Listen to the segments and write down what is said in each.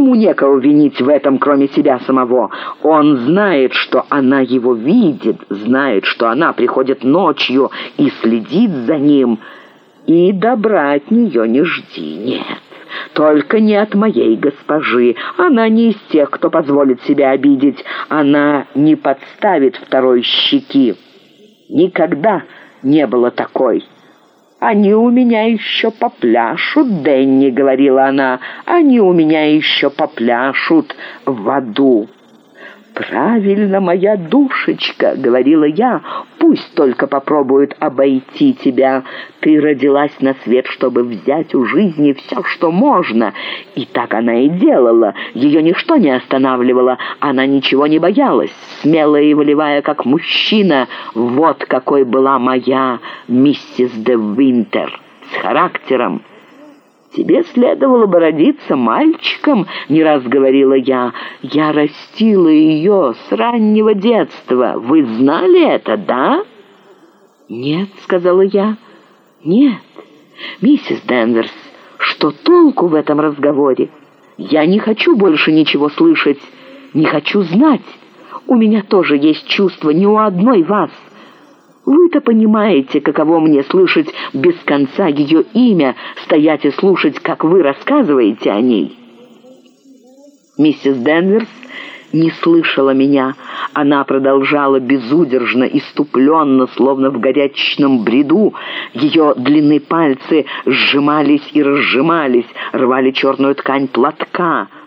Ему некого винить в этом, кроме себя самого. Он знает, что она его видит, знает, что она приходит ночью и следит за ним, и добра от нее не жди, нет. Только не от моей госпожи. Она не из тех, кто позволит себя обидеть. Она не подставит второй щеки. Никогда не было такой. «Они у меня еще попляшут, Дэнни», — говорила она. «Они у меня еще попляшут в аду». «Правильно, моя душечка», — говорила я, — «пусть только попробуют обойти тебя. Ты родилась на свет, чтобы взять у жизни все, что можно». И так она и делала. Ее ничто не останавливало, она ничего не боялась, смелая и волевая, как мужчина. Вот какой была моя миссис де Винтер, с характером, «Тебе следовало бы родиться мальчиком», — не раз говорила я. «Я растила ее с раннего детства. Вы знали это, да?» «Нет», — сказала я. «Нет, миссис Денверс, что толку в этом разговоре? Я не хочу больше ничего слышать, не хочу знать. У меня тоже есть чувство не у одной вас». Вы-то понимаете, каково мне слышать без конца ее имя, стоять и слушать, как вы рассказываете о ней. Миссис Денверс не слышала меня. Она продолжала безудержно, иступленно, словно в горячечном бреду. Ее длинные пальцы сжимались и разжимались, рвали черную ткань платка —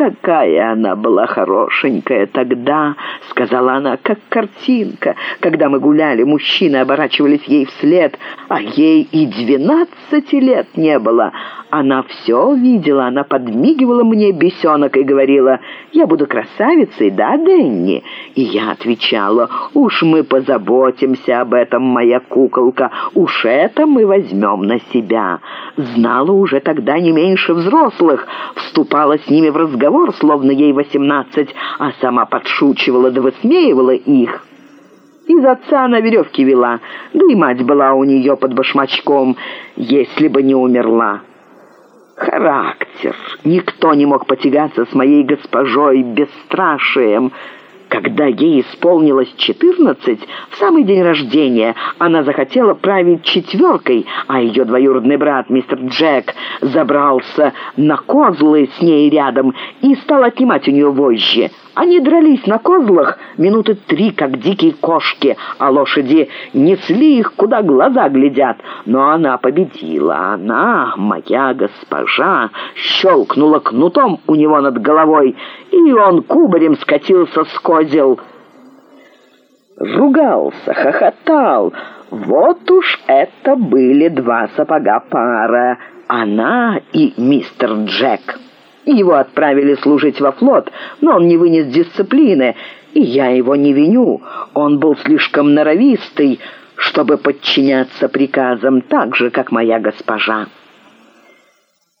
«Какая она была хорошенькая тогда!» — сказала она, — «как картинка. Когда мы гуляли, мужчины оборачивались ей вслед, а ей и двенадцати лет не было. Она все видела, она подмигивала мне бесенок и говорила, «Я буду красавицей, да, Денни?» И я отвечала, «Уж мы позаботимся об этом, моя куколка, уж это мы возьмем на себя». Знала уже тогда не меньше взрослых, вступала с ними в разговор, словно ей восемнадцать, а сама подшучивала да высмеивала их. Из отца на веревке вела, да и мать была у нее под башмачком, если бы не умерла характер. Никто не мог потягаться с моей госпожой бесстрашием. Когда ей исполнилось четырнадцать, в самый день рождения, она захотела править четверкой, а ее двоюродный брат, мистер Джек, забрался на козлы с ней рядом и стал отнимать у нее вожжи. Они дрались на козлах минуты три, как дикие кошки, а лошади несли их, куда глаза глядят. Но она победила. Она, моя госпожа, щелкнула кнутом у него над головой, и он кубарем скатился с козел. Ругался, хохотал. Вот уж это были два сапога пара, она и мистер Джек. Его отправили служить во флот, но он не вынес дисциплины, и я его не виню. Он был слишком норовистый, чтобы подчиняться приказам так же, как моя госпожа.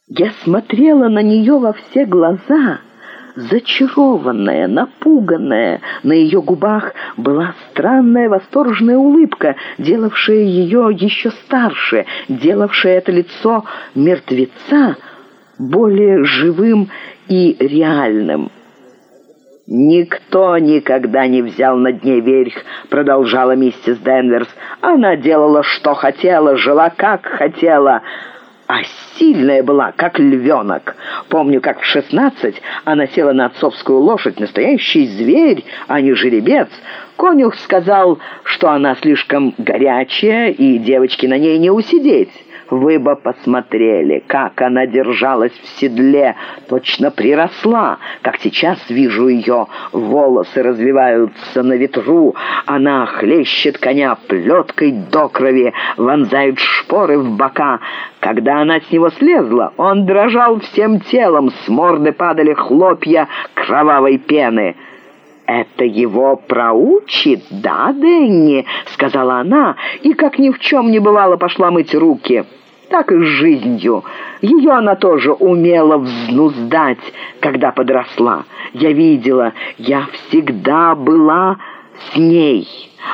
Я смотрела на нее во все глаза, зачарованная, напуганная. На ее губах была странная восторженная улыбка, делавшая ее еще старше, делавшая это лицо мертвеца, более живым и реальным. «Никто никогда не взял над ней верх», — продолжала миссис Денверс. «Она делала, что хотела, жила, как хотела, а сильная была, как львенок. Помню, как в шестнадцать она села на отцовскую лошадь, настоящий зверь, а не жеребец. Конюх сказал, что она слишком горячая, и девочки на ней не усидеть». Вы бы посмотрели, как она держалась в седле, точно приросла, как сейчас вижу ее. Волосы развиваются на ветру, она хлещет коня плеткой до крови, вонзают шпоры в бока. Когда она с него слезла, он дрожал всем телом, с морды падали хлопья кровавой пены. «Это его проучит, да, Дэнни?» — сказала она, и, как ни в чем не бывало, пошла мыть руки так и с жизнью. Ее она тоже умела взнуздать, когда подросла. Я видела, я всегда была с ней.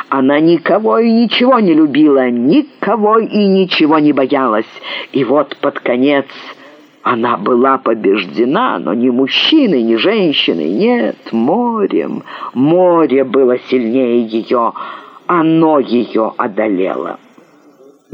Она никого и ничего не любила, никого и ничего не боялась. И вот под конец Она была побеждена, но не мужчиной, не женщиной, нет, морем. Море было сильнее ее, оно ее одолело.